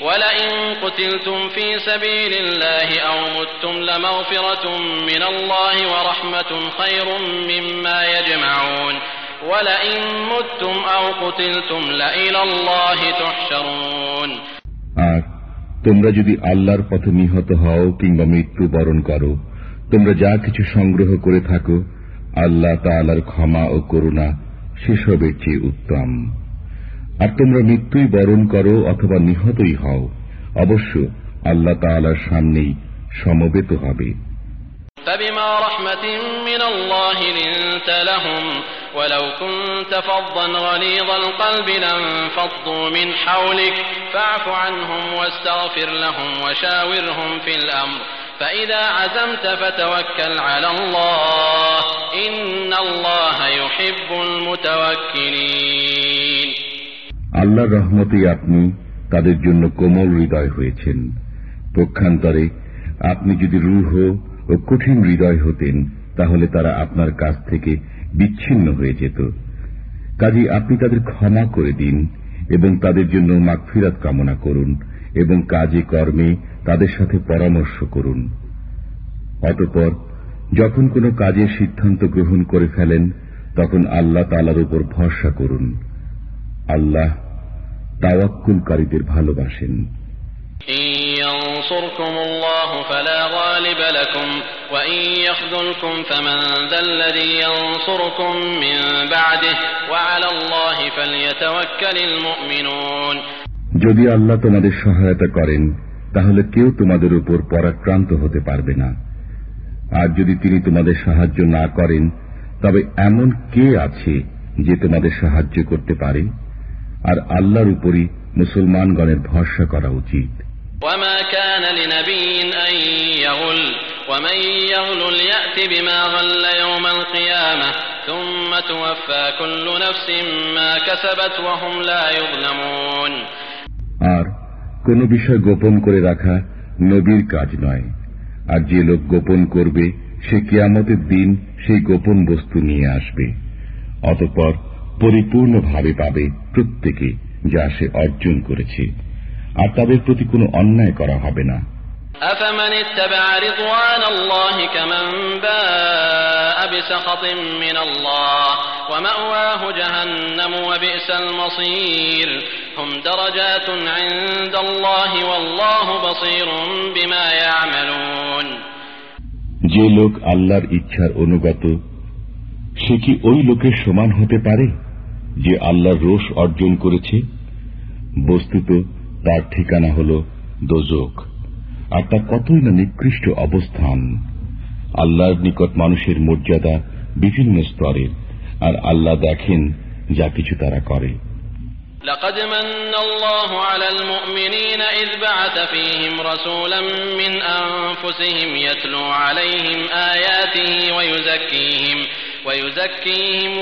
ولئن قتلتم في سبيل الله أو متم لمغفرة من الله ورحمة خير مما يجمعون ولئن متم أو قتلتم لإلى الله تحشرون আর তোমরা যদি আল্লাহর পথে নিহত হও কিংবা মৃত্যু বরণ করো তোমরা যা কিছু সংগ্রহ করে থাকো আল্লাহ তাআলার ক্ষমা ও করুণা সেসবের চেয়ে উত্তম আর তোমরা মৃত্যুই বরণ করো অথবা নিহতই হও অবশ্য আল্লাহ তাআলার সামনেই সমবেত হবে فبما رحمة من الله لنت لهم ولو كنت فظا غليظ القلب لانفضوا من حولك فاعف عنهم واستغفر لهم وشاورهم في الأمر فإذا عزمت فتوكل على الله إن الله يحب المتوكلين আল্লাহর রহমতেই আপনি তাদের জন্য কোমল হৃদয় হয়েছেন। পক্ষান্তরে আপনি যদি রূহ ও কঠিন হৃদয় হতেন, তাহলে তারা আপনার কাছ থেকে বিচ্ছিন্ন হয়ে যেত। কাজী আপনি তাদের ক্ষমা করে দিন এবং তাদের জন্য মাগফিরাত কামনা করুন এবং কাজে কর্মে তাদের সাথে পরামর্শ করুন। অতপর যখন কোনো কাজের সিদ্ধান্ত গ্রহণ করে ফেলেন, তখন আল্লাহ তালার উপর ভরসা করুন। আল্লাহ তাওয়াক্কুলকারীদের ভালোবাসেন। যদি আল্লাহ তোমাদের সহায়তা করেন তাহলে কেউ তোমাদের উপর পরাক্রান্ত হতে পারবে না। আর যদি তিনি তোমাদের সাহায্য না করেন তবে এমন কে আছে যে তোমাদের সাহায্য করতে পারে? আর আল্লাহর উপরই মুসলমানগণের ভরসা করা উচিত। আর কোন বিষয় গোপন করে রাখা নবীর কাজ নয়। আর যে লোক গোপন করবে সে কিয়ামতের দিন সেই গোপন বস্তু নিয়ে আসবে। অতঃপর পরিপূর্ণভাবে পাবে প্রত্যেকে যা সে অর্জন করেছে আর তাদের প্রতি কোনো অন্যায় করা হবে না أفمن اتبع رضوان الله كمن باء بسخط من الله ومأواه جهنم وبئس المصير هم درجات عند الله والله بصير بما يعملون যে লোক আল্লাহর ইচ্ছার অনুগত সে কি ওই লোকের সমান হতে পারে যে আল্লাহর রোষ অর্জন করেছে বস্তুত তার ঠিকানা হল দোজক আর তা কতই না নিকৃষ্ট অবস্থান আল্লাহর নিকট মানুষের মর্যাদা বিভিন্ন স্তরের আর আল্লাহ দেখেন যা কিছু তারা করে لقد من الله على المؤمنين إذ بعث فيهم رسولا من أنفسهم يتلو عليهم آياته ويزكيهم ويزكيهم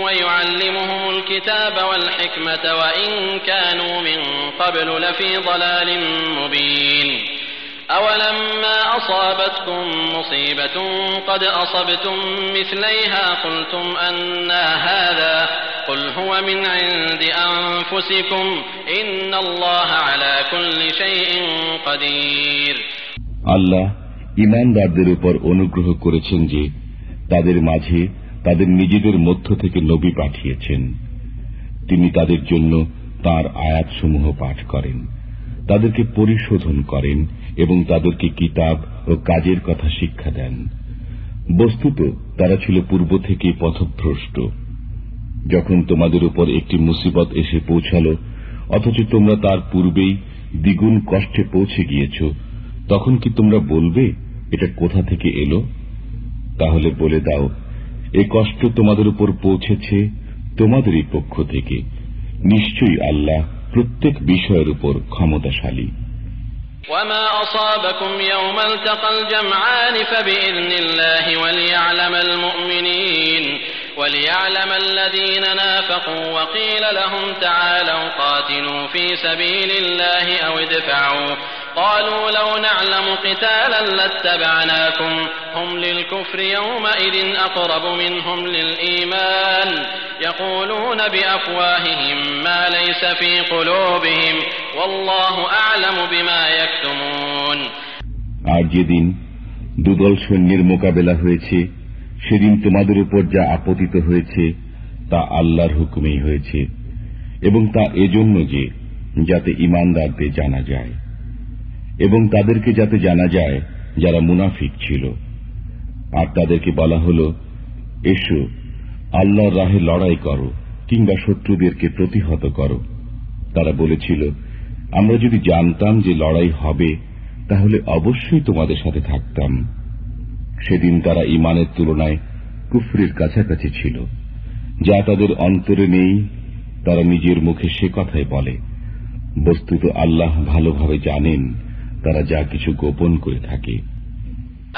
ويعلمهم الكتاب والحكمة وإن كانوا من قبل لفي ضلال مبين أولما أصابتكم مصيبة قد أصبتم مثليها قلتم أنا هذا قل هو من عند أنفسكم إن الله على كل شيء قدير আল্লাহ ইমানদারদের উপর অনুগ্রহ করেছেন যে তাদের মাঝে তাদের নিজেদের মধ্য থেকে নবী পাঠিয়েছেন। তিনি তাদের জন্য তার আয়াতসমূহ পাঠ করেন, তাদেরকে পরিশোধন করেন এবং তাদেরকে কিতাব ও কাজের কথা শিক্ষা দেন। বস্তুত তারা ছিল পূর্ব থেকে পথভ্রষ্ট। যখন তোমাদের উপর একটি মুসিবত এসে পৌঁছাল, অথচ তোমরা তার পূর্বেই দ্বিগুণ কষ্টে পৌঁছে গিয়েছ, তখন কি তোমরা বলবে, এটা কোথা থেকে এলো? তাহলে বলে দাও এ কষ্ট তোমাদের উপর পৌঁছেছে তোমাদেরই পক্ষ থেকে নিশ্চয়ই আল্লাহ প্রত্যেক বিষয়ের উপর ক্ষমতাশালী وما أصابكم يوم التقى الجمعان فبإذن الله وليعلم المؤمنين وليعلم الذين نافقوا وقيل لهم تعالوا قاتلوا في سبيل الله أو ادفعوا قالوا لو نعلم قتالا لاتبعناكم هم للكفر يومئذ أقرب منهم للإيمان يقولون بأفواههم ما ليس في قلوبهم والله أعلم بما يكتمون আর যেদিন দুদল সৈন্যের মোকাবেলা হয়েছে সেদিন তোমাদের উপর যা আপতিত হয়েছে তা আল্লাহর হুকুমেই হয়েছে এবং তা এজন্য যে যাতে ইমানদারদের জানা যায় এবং তাদেরকে যাতে জানা যায় যারা মুনাফিক ছিল। আর তাদেরকে বলা হল, এসো, আল্লাহর রাহে লড়াই করো কিংবা শত্রুদেরকে প্রতিহত করো। তারা বলেছিল, আমরা যদি জানতাম যে লড়াই হবে, তাহলে অবশ্যই তোমাদের সাথে থাকতাম। সেদিন তারা ইমানের তুলনায় কুফরির কাছাকাছি ছিল। যা তাদের অন্তরে নেই, তারা নিজের মুখে সে কথাই বলে, বস্তুত আল্লাহ ভালোভাবে জানেন তারা যা কিছু গোপন করে থাকে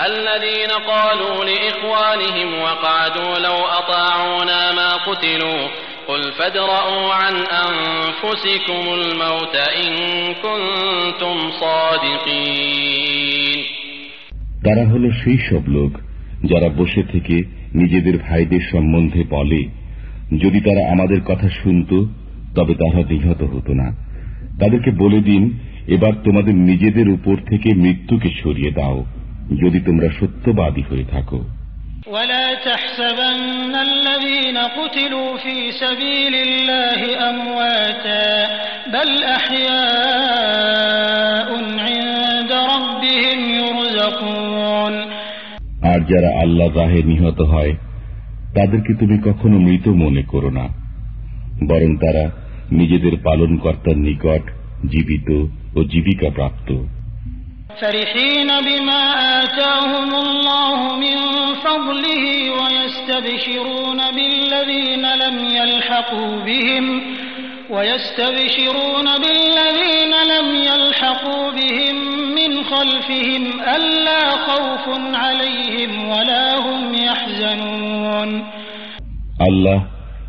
الذين قالوا لإخوانهم وقعدوا لو أطاعونا ما قتلوا قل فادرءوا عن أنفسكم الموت إن كنتم صادقين তারা হল সেই সব লোক যারা বসে থেকে নিজেদের ভাইদের সম্বন্ধে বলে যদি তারা আমাদের কথা শুনত তবে তারা নিহত হতো না তাদেরকে বলে দিন এবার তোমাদের নিজেদের উপর থেকে মৃত্যুকে সরিয়ে দাও যদি তোমরা সত্যবাদী হয়ে থাকো ولا تحسبن الذين قتلوا في سبيل الله أمواتا بل أحياء عند ربهم يرزقون আর যারা আল্লাহ রাহে নিহত হয় তাদেরকে তুমি কখনো মৃত মনে করো না বরং তারা নিজেদের পালনকর্তার নিকট জীবিত ও জীবিকা প্রাপ্ত فرحين بما آتاهم الله من فضله ويستبشرون بالذين لم يلحقوا بهم ويستبشرون بالذين لم يلحقوا بهم من خلفهم ألا خوف عليهم ولا هم يحزنون আল্লাহ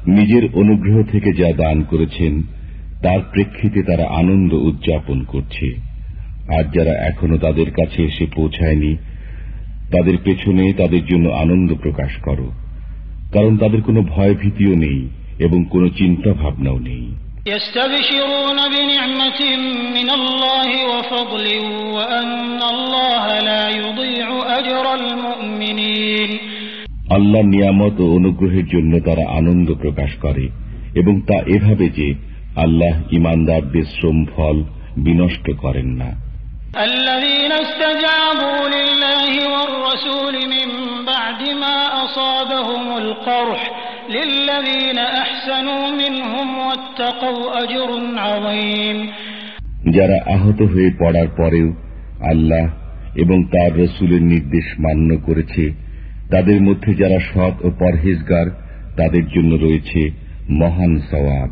নিজের অনুগ্রহ থেকে যা দান করেছেন তার প্রেক্ষিতে তারা আনন্দ উদযাপন করছে। আর যারা এখনও তাদের কাছে এসে পৌঁছায়নি তাদের পেছনে তাদের জন্য আনন্দ প্রকাশ করো। কারণ তাদের কোনো ভয় ভীতিও নেই এবং কোনো চিন্তা ভাবনাও নেই আল্লাহ নিয়ামত ও অনুগ্রহের জন্য তারা আনন্দ প্রকাশ করে এবং তা এভাবে যে আল্লাহ ইমানদারদের শ্রম ফল বিনষ্ট করেন না الذين استجابوا لله والرسول من بعد ما أصابهم القرح للذين أحسنوا منهم واتقوا أجر عظيم যারা আহত হয়ে পড়ার পরেও আল্লাহ এবং তার রসুলের নির্দেশ মান্য করেছে তাদের মধ্যে যারা সৎ ও পরহেজগার তাদের জন্য রয়েছে মহান সওয়াব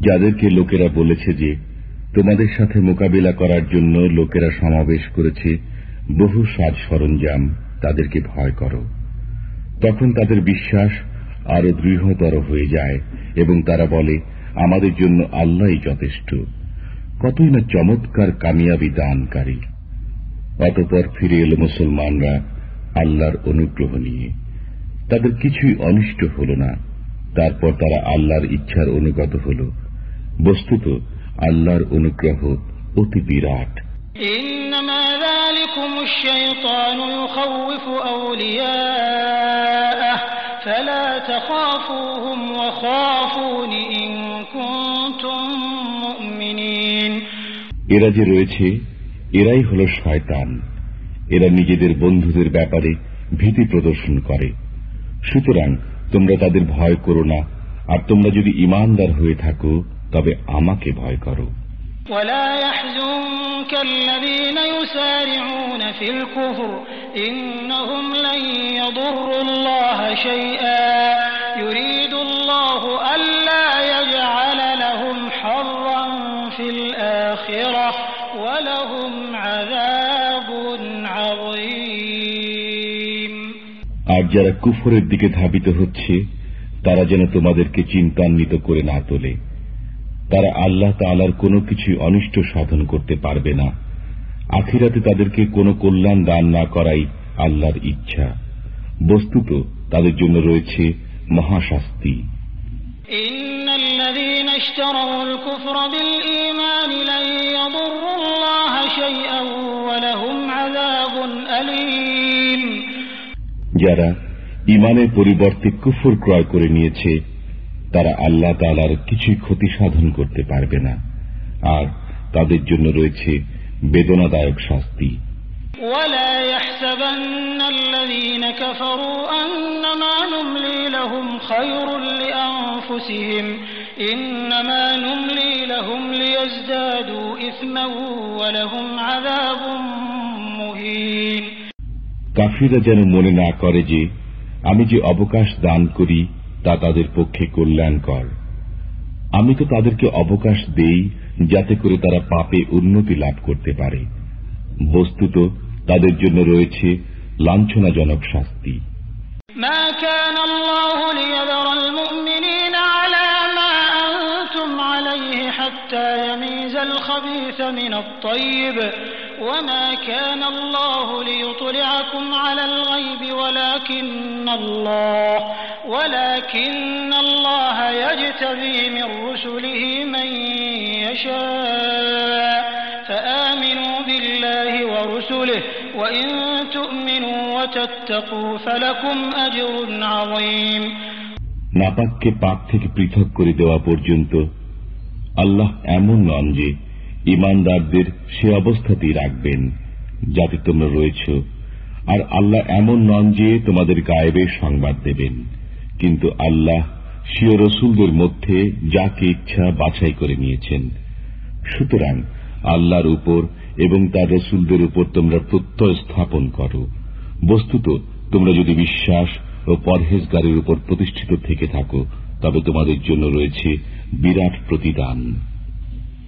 যাদেরকে লোকেরা বলেছে যে, তোমাদের সাথে মোকাবিলা করার জন্য লোকেরা সমাবেশ করেছে, বহু সাজ সরঞ্জাম তাদেরকে ভয় করো। তখন তাদের বিশ্বাস আরও দৃঢ়তর হয়ে যায় এবং তারা বলে, আমাদের জন্য আল্লাহই যথেষ্ট। কতই না চমৎকার কামিয়াবি দানকারী। অতপর ফিরে এলো মুসলমানরা আল্লাহর অনুগ্রহ নিয়ে। তাদের কিছুই অনিষ্ট হল না। তারপর তারা আল্লাহর ইচ্ছার অনুগত হল। বস্তুত আল্লাহর অনুগ্রহ অতি বিরাট। এরা যে রয়েছে এরাই হল শয়তান। এরা নিজেদের বন্ধুদের ব্যাপারে ভীতি প্রদর্শন করে সুতরাং তোমরা তাদের ভয় করো না আর তোমরা যদি ইমানদার হয়ে থাকো তবে আমাকে ভয় করো ولا يحزنك الذين يسارعون في الكفر إنهم لن يضروا الله شيئا يريد الله ألا আর যারা কুফরের দিকে ধাবিত হচ্ছে, তারা যেন তোমাদেরকে চিন্তান্বিত করে না তোলে। তারা আল্লাহ তালার কোনো কিছু অনিষ্ট সাধন করতে পারবে না। আখিরাতে তাদেরকে কোনো কল্যাণ দান না করাই আল্লাহর ইচ্ছা। বস্তুত তাদের জন্য রয়েছে মহাশাস্তি। إن যারা ইমানের পরিবর্তে কুফুর ক্রয় করে নিয়েছে, তারা আল্লাহ তালার কিছুই ক্ষতি সাধন করতে পারবে না। আর তাদের জন্য রয়েছে বেদনাদায়ক শাস্তি। ইন্নমা কাফিরা যেন মনে না করে যে আমি যে অবকাশ দান করি তা তাদের পক্ষে কল্যাণকর আমি তো তাদেরকে অবকাশ দেই যাতে করে তারা পাপে উন্নতি লাভ করতে পারে বস্তুত তাদের জন্য রয়েছে লাঞ্ছনাজনক শাস্তি ما كان الله ليذر المؤمنين على ما أنتم عليه حتى يميز الخبيث من الطيب وما كان الله ليطلعكم على الغيب ولكن الله ولكن الله يجتبي من رسله من يشاء فآمنوا بالله ورسله وإن تؤمنوا وتتقوا فلكم أجر عظيم নাপাককে পাক থেকে পৃথক করে দেওয়া পর্যন্ত আল্লাহ এমন নন যে ইমানদারদের সে অবস্থাতেই রাখবেন, যাতে তোমরা রয়েছ। আর আল্লাহ এমন নন যে তোমাদের গায়েবের সংবাদ দেবেন। কিন্তু আল্লাহ সিও রসুলদের মধ্যে যাকে ইচ্ছা বাছাই করে নিয়েছেন। সুতরাং আল্লাহর উপর এবং তার রসুলদের উপর তোমরা প্রত্যয় স্থাপন করো। বস্তুত তোমরা যদি বিশ্বাস ও পরহেজগারের উপর প্রতিষ্ঠিত থেকে থাকো, তবে তোমাদের জন্য রয়েছে বিরাট প্রতিদান।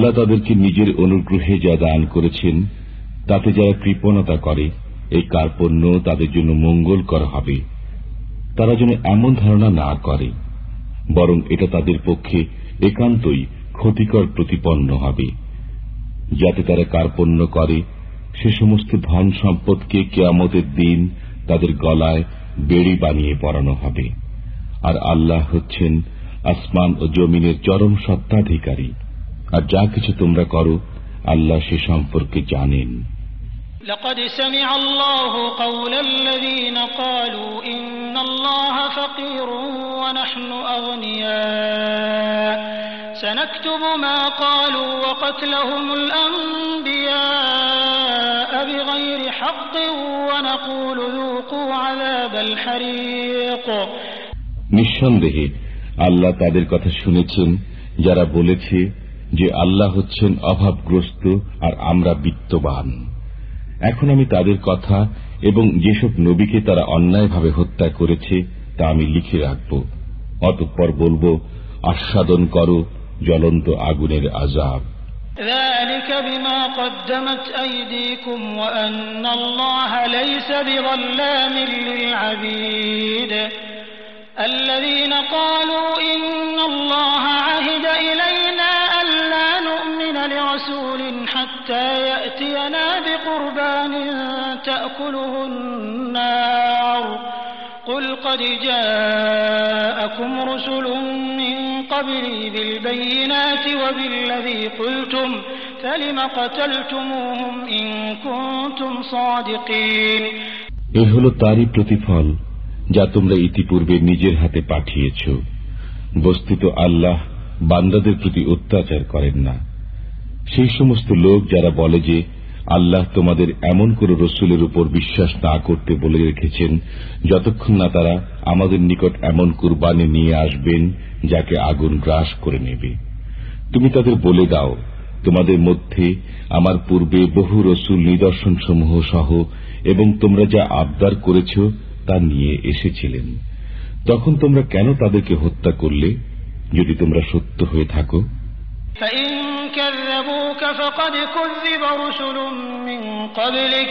আল্লাহ তাদেরকে নিজের অনুগ্রহে যা দান করেছেন, তাতে যারা কৃপণতা করে, এই কার্পণ্য তাদের জন্য মঙ্গল করা হবে। তারা যেন এমন ধারণা না করে, বরং এটা তাদের পক্ষে একান্তই ক্ষতিকর প্রতিপন্ন হবে। যাতে তারা কার্পণ্য করে, সে সমস্ত ধন সম্পদকে কেয়ামতের দিন তাদের গলায় বেড়ি বানিয়ে পড়ানো হবে। আর আল্লাহ হচ্ছেন আসমান ও জমিনের চরম সত্তাধিকারী। আর যা কিছু তোমরা করো আল্লাহ সে সম্পর্কে জানেন لقد سمع الله قول الذين قالوا إن الله فقير ونحن أغنياء سنكتب ما قالوا وقتلهم الأنبياء بغير حق ونقول ذوقوا عذاب الحريق নিঃসন্দেহে আল্লাহ তাদের কথা শুনেছেন যারা বলেছে যে আল্লাহ হচ্ছেন অভাবগ্রস্ত আর আমরা বিত্তবান এখন আমি তাদের কথা এবং যেসব নবীকে তারা অন্যায়ভাবে হত্যা করেছে তা আমি লিখে রাখব অতঃপর বলবো আস্বাদন করো জ্বলন্ত আগুনের আজাব ذلك بما قدمت أيديكم وأن الله ليس بظلام للعبيد الذين قالوا إن الله عهد إلينا ألا نؤمن لرسول حتى يأتينا بقربان تأكله النار قل قد جاءكم رسل من قبلي بالبينات وبالذي قلتم فلم قتلتموهم إن كنتم صادقين এ হল তারই প্রতিফল যা তোমরা ইতিপূর্বে নিজের হাতে পাঠিয়েছ বস্তুত আল্লাহ বান্দাদের প্রতি অত্যাচার করেন না সেই সমস্ত লোক যারা বলে যে আল্লাহ তোমাদের এমন কোন রসুলের উপর বিশ্বাস না করতে বলে রেখেছেন, যতক্ষণ না তারা আমাদের নিকট এমন কুরবানি নিয়ে আসবেন, যাকে আগুন গ্রাস করে নেবে। তুমি তাদের বলে দাও, তোমাদের মধ্যে আমার পূর্বে বহু রসুল নিদর্শন সমূহ সহ এবং তোমরা যা আবদার করেছ তা নিয়ে এসেছিলেন। তখন তোমরা কেন তাদেরকে হত্যা করলে? যদি তোমরা সত্য হয়ে থাকো كذبوك فقد كذب رسل من قبلك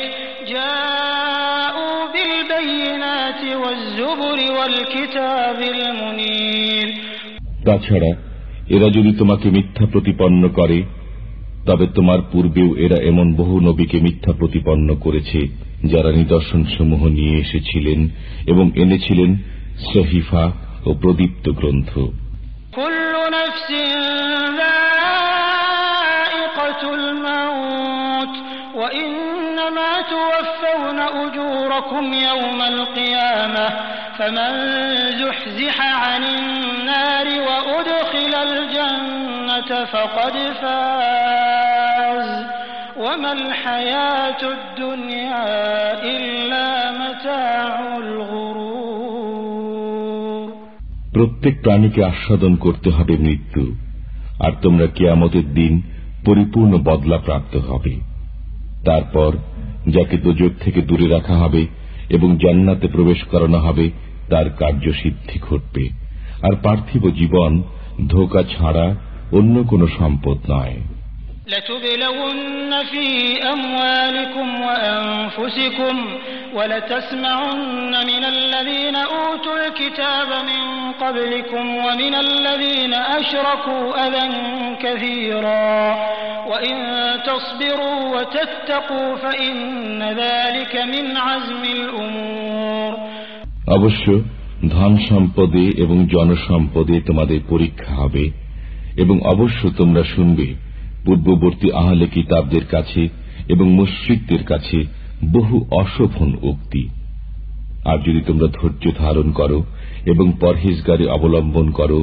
جاءوا بالبينات والزبر والكتاب المنير তাছাড়া এরা যদি তোমাকে মিথ্যা প্রতিপন্ন করে তবে তোমার পূর্বেও এরা এমন বহু নবীকে মিথ্যা প্রতিপন্ন করেছে যারা নিদর্শন সমূহ নিয়ে এসেছিলেন এবং এনেছিলেন সহিফা ও প্রদীপ্ত গ্রন্থ وإنما توفون أجوركم يوم القيامة فمن زحزح عن النار وأدخل الجنة فقد فاز وما الحياة الدنيا إلا متاع الغرور প্রত্যেক প্রাণীকে আস্বাদন করতে হবে মৃত্যু আর তোমরা কিয়ামতের দিন পরিপূর্ণ বদলা প্রাপ্ত হবে। তারপর যাকে দোজক থেকে দূরে রাখা হবে এবং জান্নাতে প্রবেশ করানো হবে, তার কার্যসিদ্ধি ঘটবে। আর পার্থিব জীবন ধোকা ছাড়া অন্য কোনো সম্পদ নয়। لتبلون في أموالكم وأنفسكم ولتسمعن من الذين أوتوا الكتاب من قبلكم ومن الذين أشركوا أذى كثيرا وإن تصبروا وتتقوا فإن ذلك من عزم الأمور অবশ্য ধন সম্পদে এবং জনসম্পদে তোমাদের পরীক্ষা হবে এবং অবশ্য তোমরা শুনবে পূর্ববর্তী আহলে কিতাবদের কাছে এবং মুশ্রিকদের কাছে বহু অশোভন উক্তি আর যদি তোমরা ধৈর্য ধারণ করো এবং পরহেজগারে অবলম্বন করো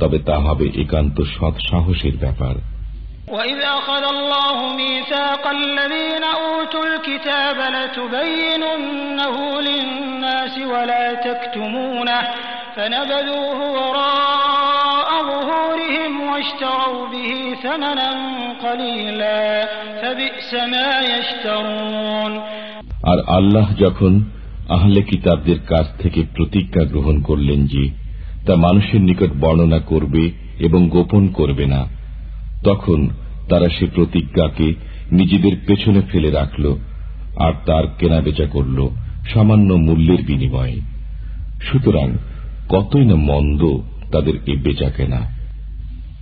তবে তা হবে একান্ত সৎ সাহসের ব্যাপার وإذ أخذ الله ميثاق الذين أوتوا الكتاب لتبيننه للناس ولا تكتمونه فنبذوه وراء ظهورهم واشتروا به ثمنا قليلا فبئس ما يشترون আর আল্লাহ যখন আহলে কিতাবদের কাছ থেকে প্রতিজ্ঞা গ্রহণ করলেন যে তা মানুষের নিকট বর্ণনা করবে এবং গোপন করবে না তখন তারা সে প্রতিজ্ঞাকে নিজেদের পেছনে ফেলে রাখল আর তার কেনাবেচা করল সামান্য মূল্যের বিনিময়ে সুতরাং কতই না মন্দ তাদের এ বেচা কেনা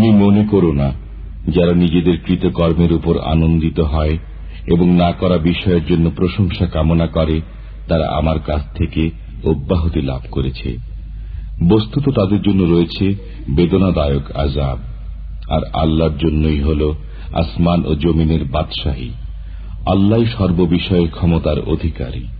তুমি মনে করো না, যারা নিজেদের কৃতকর্মের উপর আনন্দিত হয় এবং না করা বিষয়ের জন্য প্রশংসা কামনা করে, তারা আমার কাছ থেকে অব্যাহতি লাভ করেছে। বস্তুত তাদের জন্য রয়েছে বেদনাদায়ক আজাব আর আল্লাহর জন্যই হল আসমান ও জমিনের বাদশাহী। আল্লাহ সর্ববিষয়ে ক্ষমতার অধিকারী।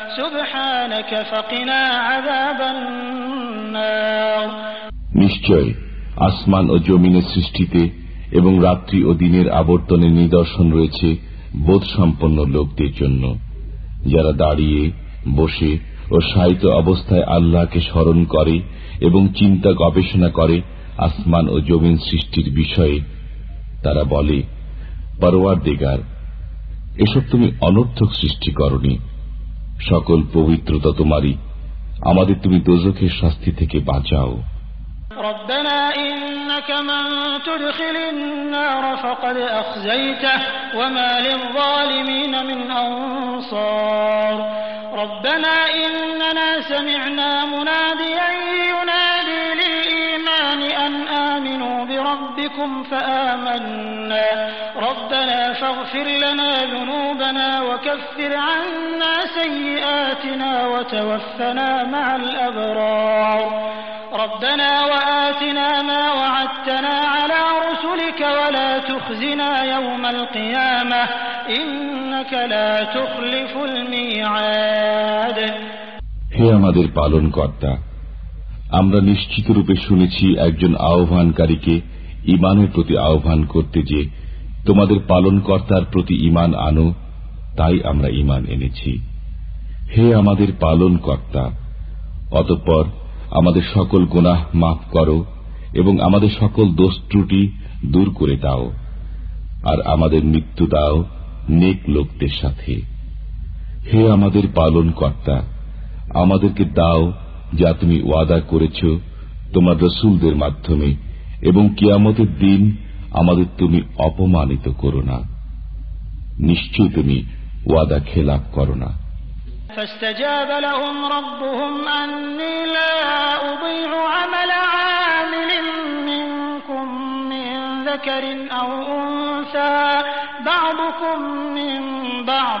নিশ্চয়, আসমান ও জমিনের সৃষ্টিতে এবং রাত্রি ও দিনের আবর্তনে নিদর্শন রয়েছে বোধ সম্পন্ন লোকদের জন্য। যারা দাঁড়িয়ে, বসে ও সাহিত্য অবস্থায় আল্লাহকে স্মরণ করে এবং চিন্তা গবেষণা করে আসমান ও জমিন সৃষ্টির বিষয়ে, তারা বলে পরওয়ার দেগার এসব তুমি অনর্থক সৃষ্টি করনি। সকল পবিত্রতা তোমারই আমাদের তুমি দোজখের শাস্তি থেকে বাঁচাও ربنا إنك من تدخل النار فقد أخزيته وما للظالمين من أنصار ربنا إننا سمعنا مناديا بربكم فآمنا ربنا فاغفر لنا ذنوبنا وكفر عنا سيئاتنا وتوفنا مع الأبرار ربنا وآتنا ما وعدتنا على رسلك ولا تخزنا يوم القيامة إنك لا تخلف الميعاد হে আমাদের পালন কর্তা আমরা নিশ্চিত রূপে শুনেছি একজন আহ্বানকারীকে ইমানের প্রতি আহ্বান করতে যে, তোমাদের পালন কর্তার প্রতি ইমান আনো, তাই আমরা ইমান এনেছি। হে আমাদের পালন কর্তা অতঃপর আমাদের সকল গুনাহ মাফ করো এবং আমাদের সকল দোষ ত্রুটি দূর করে দাও, আর আমাদের মৃত্যু দাও নেক লোকদের সাথে। হে আমাদের পালন কর্তা আমাদেরকে দাও যা তুমি ওয়াদা করেছ তোমার রসুলদের মাধ্যমে এবং কিয়ামতের দিন আমাদের তুমি অপমানিত করো না নিশ্চয় তুমি ওয়াদা খেলাপ করো না فاستجاب لهم ربهم أني لا أضيع عمل عامل منكم من ذكر أو أنثى بعضكم من بعض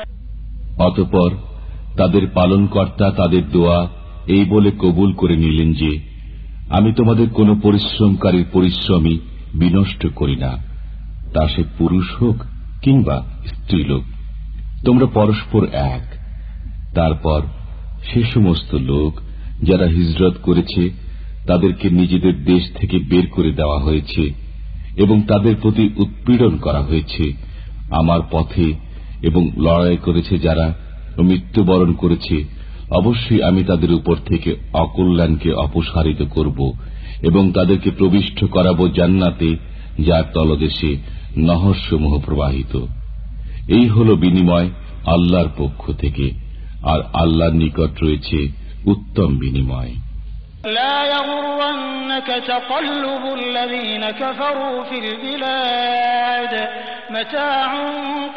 অতপর তাদের পালনকর্তা তাদের দোয়া এই বলে কবুল করে নিলেন যে, আমি তোমাদের কোন পরিশ্রমকারীর পরিশ্রমই বিনষ্ট করি না। তা সে পুরুষ হোক কিংবা স্ত্রীলোক, তোমরা পরস্পর এক। তারপর সে সমস্ত লোক যারা হিজরত করেছে, তাদেরকে নিজেদের দেশ থেকে বের করে দেওয়া হয়েছে এবং তাদের প্রতি উৎপীড়ন করা হয়েছে। আমার পথে এবং লড়াই করেছে যারা মৃত্যুবরণ করেছে, অবশ্যই আমি তাদের উপর থেকে অকল্যাণকে অপসারিত করব এবং তাদেরকে প্রবিষ্ট করাব জান্নাতে, যার তলদেশে নহরসমূহ প্রবাহিত। এই হল বিনিময় আল্লাহর পক্ষ থেকে, আর আল্লাহর নিকট রয়েছে উত্তম বিনিময়। মতাউন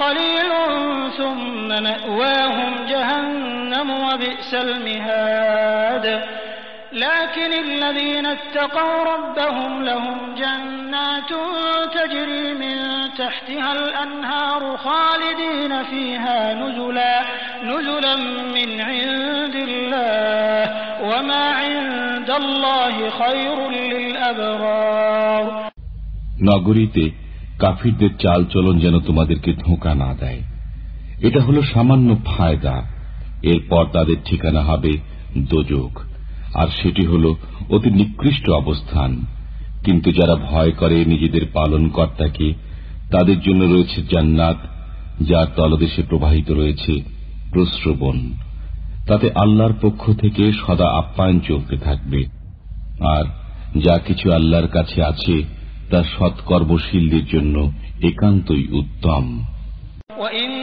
ثم مأواهم جهنم وبئس المهاد لكن الذين اتقوا ربهم لهم جنات تجري من تحتها الأنهار خالدين فيها نزلا نزلا من عند الله وما عند الله خير للأبرار নগরীতে কাফিরদের চাল চলন যেন তোমাদেরকে ধোঁকা না দেয় এটা হলো সামান্য ফায়দা এরপর তাদের ঠিকানা হবে দোজক আর সেটি হল অতি নিকৃষ্ট অবস্থান কিন্তু যারা ভয় করে নিজেদের পালন কর্তাকে তাদের জন্য রয়েছে জান্নাত যার তলদেশে প্রবাহিত রয়েছে প্রশ্রবণ তাতে আল্লাহর পক্ষ থেকে সদা আপ্যায়ন চলতে থাকবে আর যা কিছু আল্লাহর কাছে আছে তা সৎকর্মশীলদের জন্য একান্তই উত্তম وإن